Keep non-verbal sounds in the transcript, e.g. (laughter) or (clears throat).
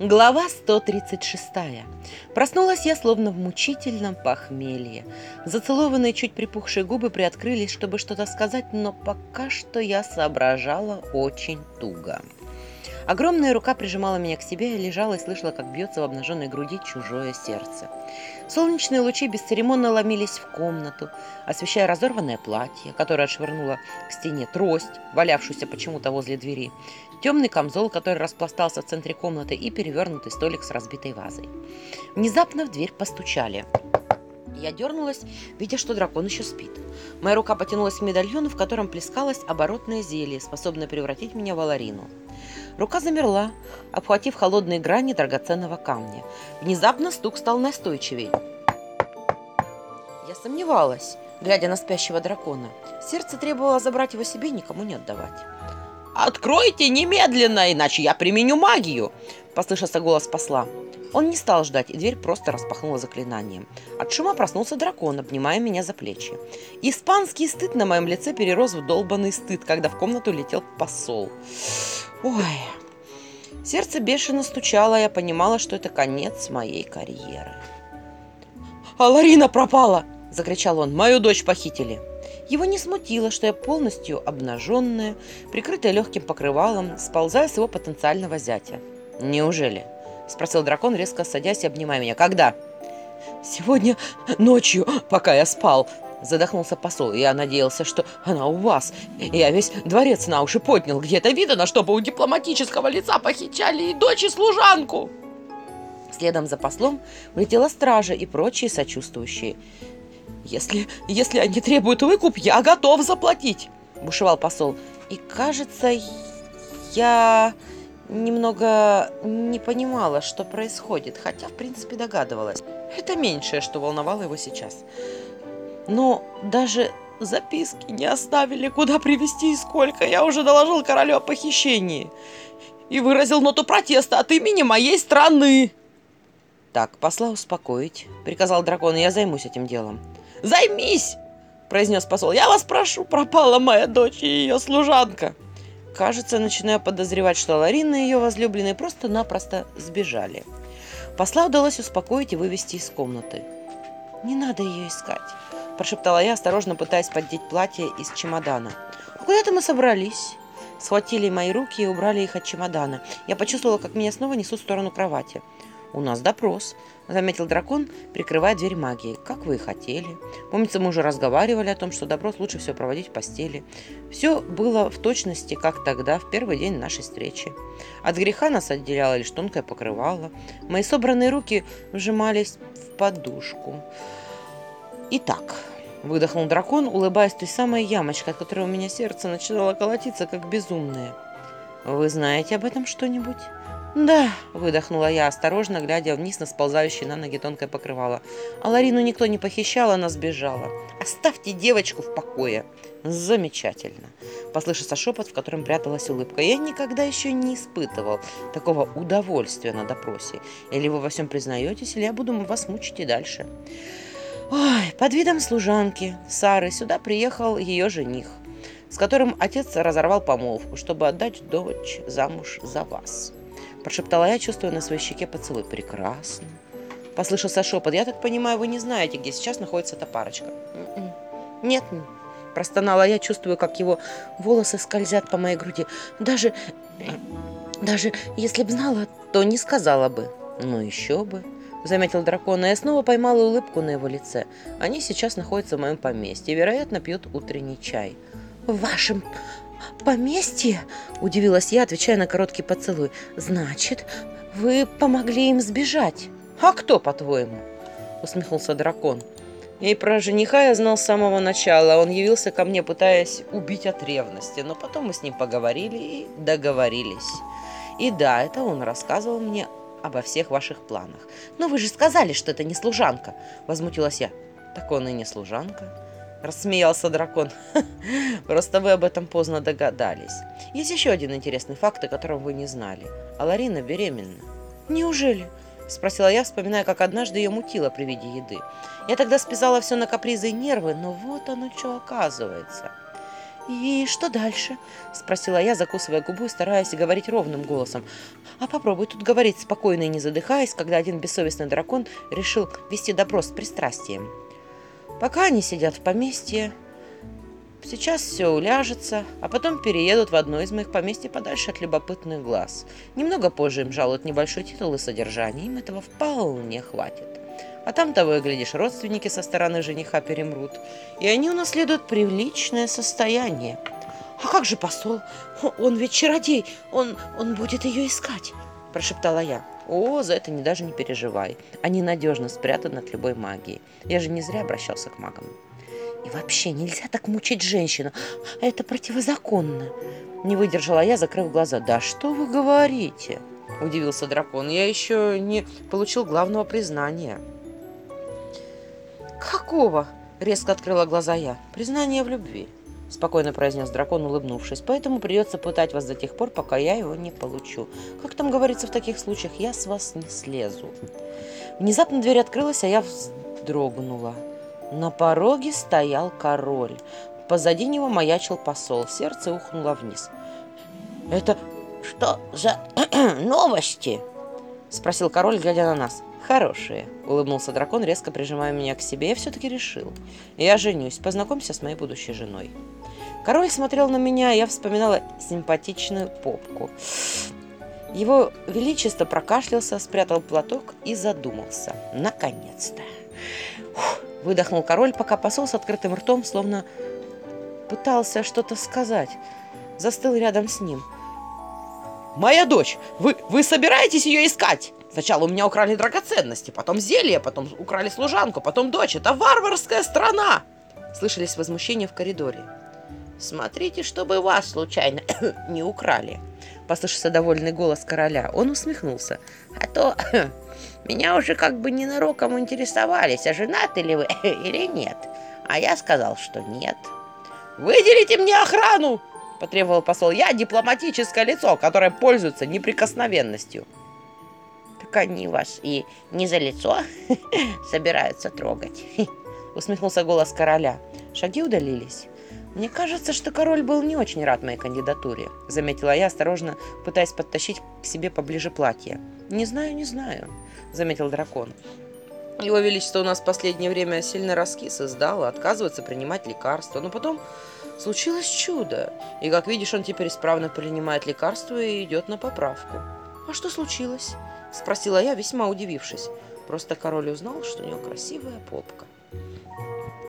Глава 136. Проснулась я словно в мучительном похмелье. Зацелованные чуть припухшие губы приоткрылись, чтобы что-то сказать, но пока что я соображала очень туго. Огромная рука прижимала меня к себе, я лежала и слышала, как бьется в обнаженной груди чужое сердце. Солнечные лучи бесцеремонно ломились в комнату, освещая разорванное платье, которое отшвырнуло к стене трость, валявшуюся почему-то возле двери, темный камзол, который распластался в центре комнаты, и перевернутый столик с разбитой вазой. Внезапно в дверь постучали. Я дернулась, видя, что дракон еще спит. Моя рука потянулась к медальону, в котором плескалось оборотное зелье, способное превратить меня в Аларину. Рука замерла, обхватив холодные грани драгоценного камня. Внезапно стук стал настойчивее. Я сомневалась, глядя на спящего дракона. Сердце требовало забрать его себе и никому не отдавать. «Откройте немедленно, иначе я применю магию!» – послышался голос посла. Он не стал ждать, и дверь просто распахнула заклинанием. От шума проснулся дракон, обнимая меня за плечи. Испанский стыд на моем лице перерос в долбанный стыд, когда в комнату летел посол. Ой, сердце бешено стучало, я понимала, что это конец моей карьеры. «А Ларина пропала!» – закричал он. «Мою дочь похитили!» Его не смутило, что я полностью обнаженная, прикрытая легким покрывалом, сползая с его потенциального зятя. «Неужели?» – спросил дракон, резко садясь и обнимая меня. «Когда?» «Сегодня ночью, пока я спал», – задохнулся посол. «Я надеялся, что она у вас. Я весь дворец на уши поднял. Где-то видано, чтобы у дипломатического лица похищали и дочь, и служанку». Следом за послом улетела стража и прочие сочувствующие. «Если, если они требуют выкуп, я готов заплатить», – бушевал посол. «И кажется, я...» немного не понимала, что происходит, хотя, в принципе, догадывалась. Это меньшее, что волновало его сейчас. Но даже записки не оставили, куда привезти и сколько. Я уже доложил королю о похищении и выразил ноту протеста от имени моей страны. «Так, посла успокоить», — приказал дракон, — «я займусь этим делом». «Займись!» — произнес посол. «Я вас прошу, пропала моя дочь и ее служанка». Кажется, начинаю подозревать, что Ларина и ее возлюбленные просто-напросто сбежали. Посла удалось успокоить и вывести из комнаты. «Не надо ее искать», – прошептала я, осторожно пытаясь поддеть платье из чемодана. «А куда-то мы собрались?» Схватили мои руки и убрали их от чемодана. Я почувствовала, как меня снова несут в сторону кровати. «У нас допрос», — заметил дракон, прикрывая дверь магией. «Как вы и хотели. Помнится, мы уже разговаривали о том, что допрос лучше всего проводить в постели. Все было в точности, как тогда, в первый день нашей встречи. От греха нас отделяло лишь тонкое покрывало. Мои собранные руки вжимались в подушку. Итак...» Выдохнул дракон, улыбаясь той самой ямочкой, от которой у меня сердце начинало колотиться, как безумное. «Вы знаете об этом что-нибудь?» «Да», — выдохнула я, осторожно глядя вниз на сползающее на ноги тонкое покрывало. «А Ларину никто не похищал, она сбежала. Оставьте девочку в покое». «Замечательно», — послышался шепот, в котором пряталась улыбка. «Я никогда еще не испытывал такого удовольствия на допросе. Или вы во всем признаетесь, или я буду вас мучить и дальше». Ой, под видом служанки Сары сюда приехал ее жених, с которым отец разорвал помолвку, чтобы отдать дочь замуж за вас. Прошептала я, чувствуя на своей щеке поцелуй. Прекрасно. Послышался шепот. Я так понимаю, вы не знаете, где сейчас находится эта парочка. М-м. Нет, простонала я, чувствую, как его волосы скользят по моей груди. Даже, даже если б знала, то не сказала бы. Ну еще бы. Заметил дракон, и я снова поймала улыбку на его лице. Они сейчас находятся в моем поместье и, вероятно, пьют утренний чай. В вашем поместье?» – удивилась я, отвечая на короткий поцелуй. «Значит, вы помогли им сбежать?» «А кто, по-твоему?» – усмехнулся дракон. И про жениха я знал с самого начала. Он явился ко мне, пытаясь убить от ревности. Но потом мы с ним поговорили и договорились. И да, это он рассказывал мне обо всех ваших планах. «Но вы же сказали, что это не служанка!» – возмутилась я. «Так он и не служанка». Рассмеялся дракон. (laughs) Просто вы об этом поздно догадались. Есть еще один интересный факт, о котором вы не знали. Аларина беременна. Неужели? Спросила я, вспоминая, как однажды ее мутило при виде еды. Я тогда списала все на капризы и нервы, но вот оно что оказывается. «И что дальше?» – спросила я, закусывая губу и стараясь говорить ровным голосом. «А попробуй тут говорить спокойно и не задыхаясь, когда один бессовестный дракон решил вести допрос с пристрастием. Пока они сидят в поместье, сейчас все уляжется, а потом переедут в одно из моих поместьй подальше от любопытных глаз. Немного позже им жалуют небольшой титул и содержание, им этого вполне хватит. А там того и глядишь, родственники со стороны жениха перемрут, и они унаследуют приличное состояние. «А как же посол? Он ведь чародей, он, он будет ее искать!» – прошептала я. «О, за это не, даже не переживай. Они надежно спрятаны от любой магии. Я же не зря обращался к магам». «И вообще нельзя так мучить женщину. Это противозаконно!» Не выдержала я, закрыв глаза. «Да что вы говорите?» – удивился дракон. «Я еще не получил главного признания». «Какого?» – резко открыла глаза я. «Признание в любви», – спокойно произнес дракон, улыбнувшись. «Поэтому придется пытать вас до тех пор, пока я его не получу. Как там говорится в таких случаях, я с вас не слезу». Внезапно дверь открылась, а я вздрогнула. На пороге стоял король. Позади него маячил посол. Сердце ухнуло вниз. «Это что за (clears throat) новости?» – спросил король, глядя на нас. «Хорошие», — улыбнулся дракон, резко прижимая меня к себе. «Я все-таки решил. Я женюсь. Познакомься с моей будущей женой». Король смотрел на меня, я вспоминала симпатичную попку. Его Величество прокашлялся, спрятал платок и задумался. Наконец-то. Выдохнул король, пока посол с открытым ртом, словно пытался что-то сказать. Застыл рядом с ним. «Моя дочь! Вы, вы собираетесь ее искать?» Сначала у меня украли драгоценности, потом зелье, потом украли служанку, потом дочь. Это варварская страна!» Слышались возмущения в коридоре. «Смотрите, чтобы вас случайно (coughs) не украли!» Послышался довольный голос короля. Он усмехнулся. «А то (coughs) меня уже как бы ненароком интересовались, а женаты ли вы (coughs) или нет. А я сказал, что нет». «Выделите мне охрану!» – потребовал посол. «Я дипломатическое лицо, которое пользуется неприкосновенностью». Так они вас и не за лицо (laughs) собираются трогать. (laughs) Усмехнулся голос короля. Шаги удалились. Мне кажется, что король был не очень рад моей кандидатуре, заметила я, осторожно пытаясь подтащить к себе поближе платье. Не знаю, не знаю, заметил дракон. Его Величество у нас в последнее время сильно раскис и сдал, отказывается принимать лекарства. Но потом случилось чудо. И, как видишь, он теперь исправно принимает лекарства и идет на поправку. «А что случилось?» — спросила я, весьма удивившись. Просто король узнал, что у него красивая попка.